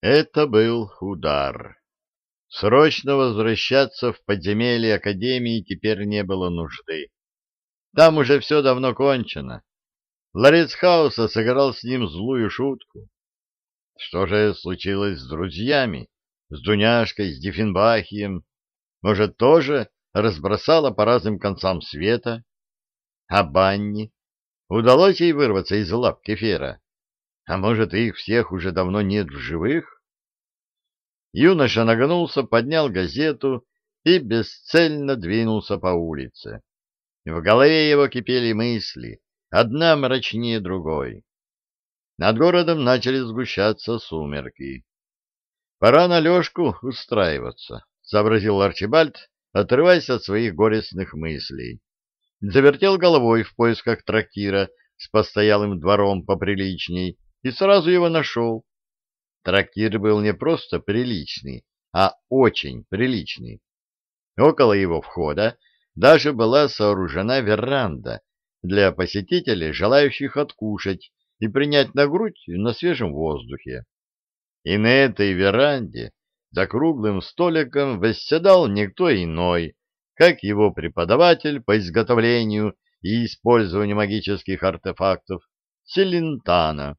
Это был удар. Срочно возвращаться в подземелье Академии теперь не было нужды. Там уже все давно кончено. Ларец Хауса сыграл с ним злую шутку. Что же случилось с друзьями, с Дуняшкой, с Диффенбахием? Может, тоже разбросала по разным концам света? А Банни? Удалось ей вырваться из лап кефира? А может, их всех уже давно нет в живых? Юноша нагнулся, поднял газету и бесцельно двинулся по улице. В голове его кипели мысли, одна мрачнее другой. Над городом начали сгущаться сумерки. «Пора на Лешку устраиваться», — сообразил Арчибальд, отрываясь от своих горестных мыслей. Завертел головой в поисках трактира с постоялым двором поприличней и сразу его нашел. Трактир был не просто приличный, а очень приличный. Около его входа даже была сооружена веранда для посетителей, желающих откушать и принять на грудь на свежем воздухе. И на этой веранде за круглым столиком восседал никто иной, как его преподаватель по изготовлению и использованию магических артефактов Селентана,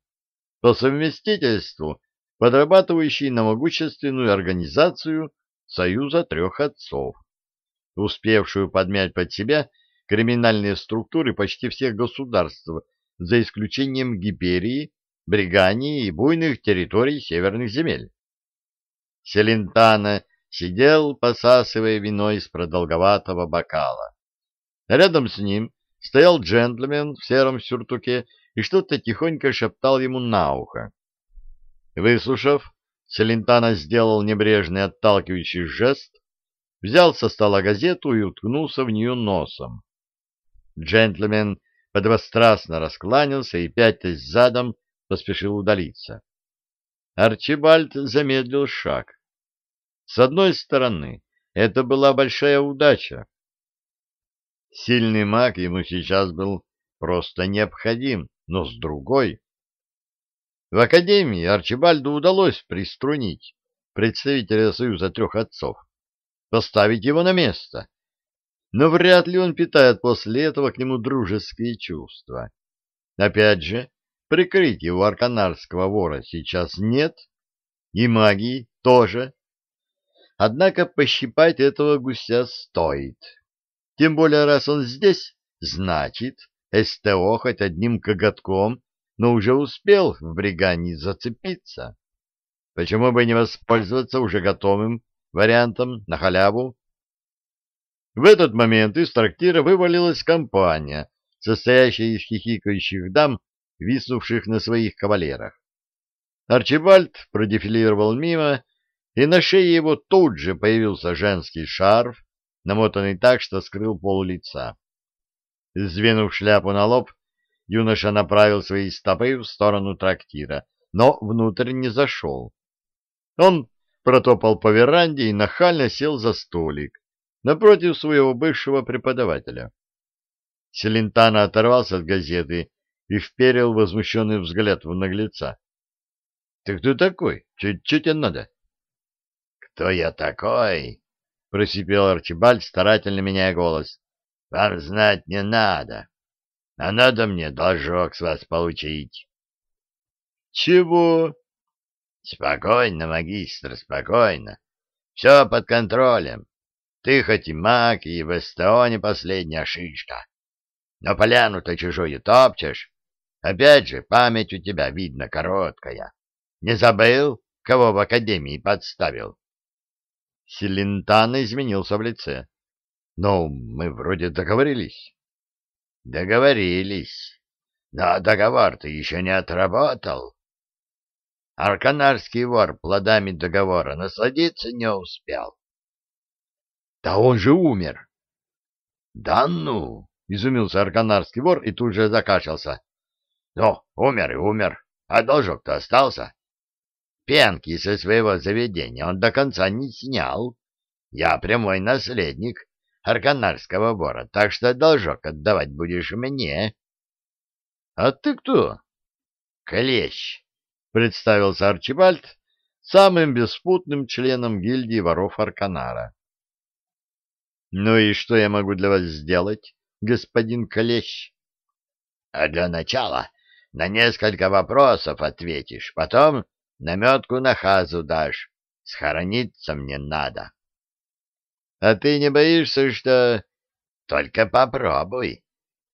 по совместительству подрабатывающий на могущественную организацию Союза трех отцов, успевшую подмять под себя криминальные структуры почти всех государств, за исключением Гиперии, Бригании и буйных территорий северных земель. Селентана сидел, посасывая вино из продолговатого бокала. Рядом с ним стоял джентльмен в сером сюртуке и что-то тихонько шептал ему на ухо. Выслушав, Селентана сделал небрежный отталкивающий жест, взял со стола газету и уткнулся в нее носом. Джентльмен подвострастно раскланялся и, пятясь задом, поспешил удалиться. Арчибальд замедлил шаг. С одной стороны, это была большая удача. Сильный маг ему сейчас был просто необходим, но с другой... В Академии Арчибальду удалось приструнить представителя Союза трех отцов, поставить его на место. Но вряд ли он питает после этого к нему дружеские чувства. Опять же, прикрытия у арканарского вора сейчас нет, и магии тоже. Однако пощипать этого гуся стоит. Тем более, раз он здесь, значит, СТО хоть одним коготком но уже успел в Бригане зацепиться. Почему бы не воспользоваться уже готовым вариантом на халяву? В этот момент из трактира вывалилась компания, состоящая из хихикающих дам, виснувших на своих кавалерах. Арчибальд продефилировал мимо, и на шее его тут же появился женский шарф, намотанный так, что скрыл пол лица. Сдвинув шляпу на лоб, юноша направил свои стопы в сторону трактира, но внутрь не зашел. Он протопал по веранде и нахально сел за столик напротив своего бывшего преподавателя. Селентана оторвался от газеты и вперил возмущенный взгляд в наглеца. — Ты кто такой? Че тебе надо? — Кто я такой? — просипел Арчибальд, старательно меняя голос. — Вам знать не надо а надо мне должок с вас получить. — Чего? — Спокойно, магистр, спокойно. Все под контролем. Ты хоть и маг, и в СТО не последняя шишка. Но поляну-то чужую топчешь. Опять же, память у тебя, видно, короткая. Не забыл, кого в академии подставил? Селентана изменился в лице. — Ну, мы вроде договорились. Договорились. Но договор ты еще не отработал. Арканарский вор плодами договора насладиться не успел. Да он же умер. Да ну, изумился арканарский вор и тут же закашлялся. Ну, умер и умер. А должок-то остался. Пенки со своего заведения он до конца не снял. Я прямой наследник арканарского вора, так что должок отдавать будешь мне. — А ты кто? — Клещ, — представился Арчибальд, самым беспутным членом гильдии воров Арканара. — Ну и что я могу для вас сделать, господин Клещ? — А для начала на несколько вопросов ответишь, потом наметку на хазу дашь. Схорониться мне надо. — А ты не боишься, что... — Только попробуй.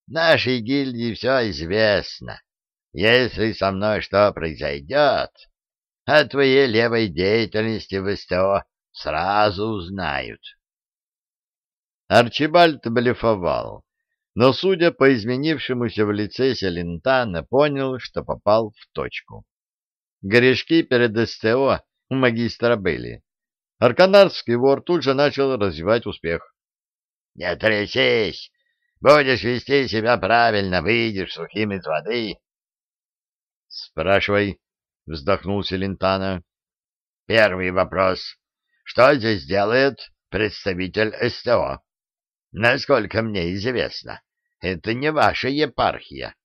Нашей гильдии все известно. Если со мной что произойдет, о твоей левой деятельности в СТО сразу узнают. Арчибальд блефовал, но, судя по изменившемуся в лице Селентана, понял, что попал в точку. Горешки перед СТО у магистра были. Арканарский вор тут же начал развивать успех. — Не трясись! Будешь вести себя правильно, выйдешь сухим из воды. — Спрашивай, — вздохнул Селентана. — Первый вопрос. Что здесь делает представитель СТО? Насколько мне известно, это не ваша епархия.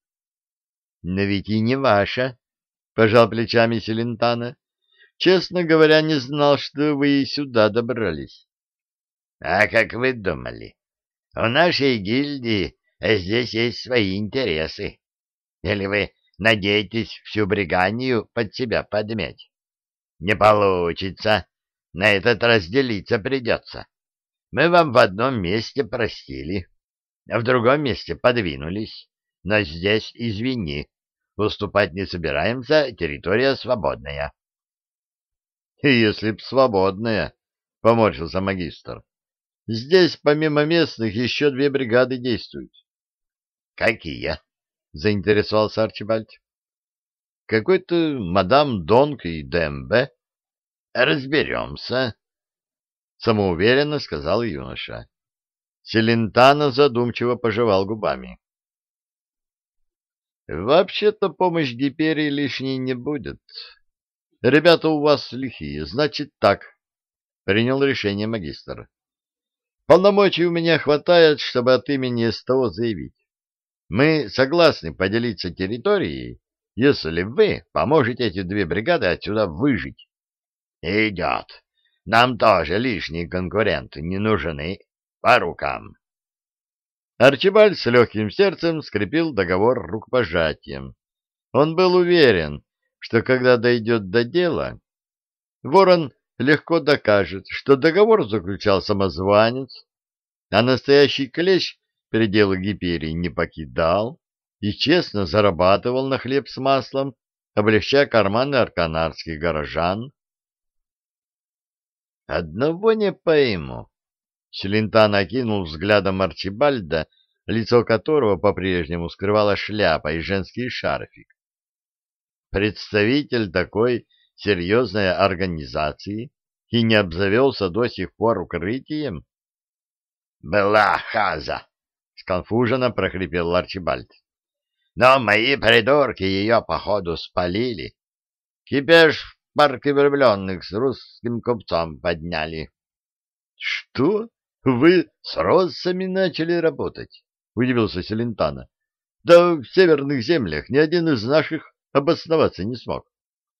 — Но ведь и не ваша, — пожал плечами Селентана. — Честно говоря, не знал, что вы и сюда добрались. — А как вы думали? У нашей гильдии здесь есть свои интересы. Или вы надеетесь всю бриганию под себя подмять? Не получится. На этот раз делиться придется. Мы вам в одном месте простили, а в другом месте подвинулись. Но здесь, извини, уступать не собираемся, территория свободная. — Если б свободная, — поморщился магистр. — Здесь помимо местных еще две бригады действуют. — Какие? — заинтересовался Арчибальд. — Какой-то мадам Донг и Дембе. — Разберемся, самоуверенно сказал юноша. Селентано задумчиво пожевал губами. Вообще-то помощь Гиперии лишней не будет. Ребята у вас лихие, значит так, принял решение магистр. Полномочий у меня хватает, чтобы от имени СТО заявить. Мы согласны поделиться территорией, если вы поможете эти две бригады отсюда выжить. Идет. Нам тоже лишние конкуренты не нужны. По рукам. Арчибальд с легким сердцем скрепил договор рукопожатием. Он был уверен, что когда дойдет до дела, Ворон легко докажет, что договор заключал самозванец, а настоящий клещ пределы Гиперии не покидал и честно зарабатывал на хлеб с маслом, облегчая карманы арканарских горожан. Одного не пойму. Селентан окинул взглядом Арчибальда, лицо которого по-прежнему скрывала шляпа и женский шарфик. Представитель такой серьезной организации и не обзавелся до сих пор укрытием? — Была хаза! — сконфуженно прохрипел Арчибальд. — Но мои придурки ее, походу, спалили. Кипеш парке влюбленных с русским купцом подняли. — Что? Вы с россами начали работать? — удивился Селентана. — Да в северных землях ни один из наших обосноваться не смог.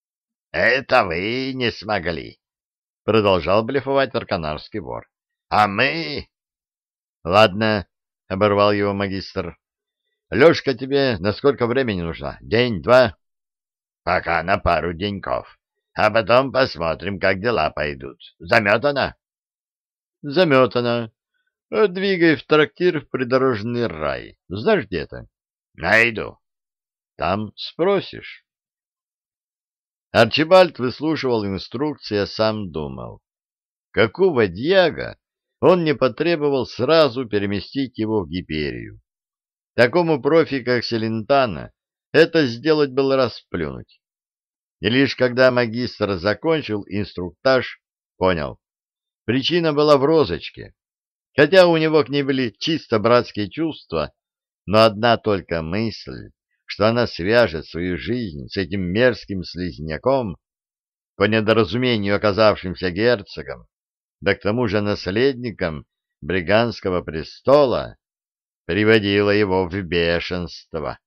— Это вы не смогли, — продолжал блефовать арканарский вор. — А мы... — Ладно, — оборвал его магистр. — Лешка тебе на сколько времени нужна? День, два? — Пока на пару деньков а потом посмотрим, как дела пойдут. Заметана? Заметана. Двигай в трактир в придорожный рай. Знаешь, где это? Найду. Там спросишь. Арчибальд выслушивал инструкции, а сам думал. Какого дьяга он не потребовал сразу переместить его в Гиперию? Такому профи, как Селентана, это сделать было расплюнуть. И лишь когда магистр закончил инструктаж, понял. Причина была в розочке. Хотя у него к ней были чисто братские чувства, но одна только мысль, что она свяжет свою жизнь с этим мерзким слизняком, по недоразумению оказавшимся герцогом, да к тому же наследником бриганского престола, приводила его в бешенство.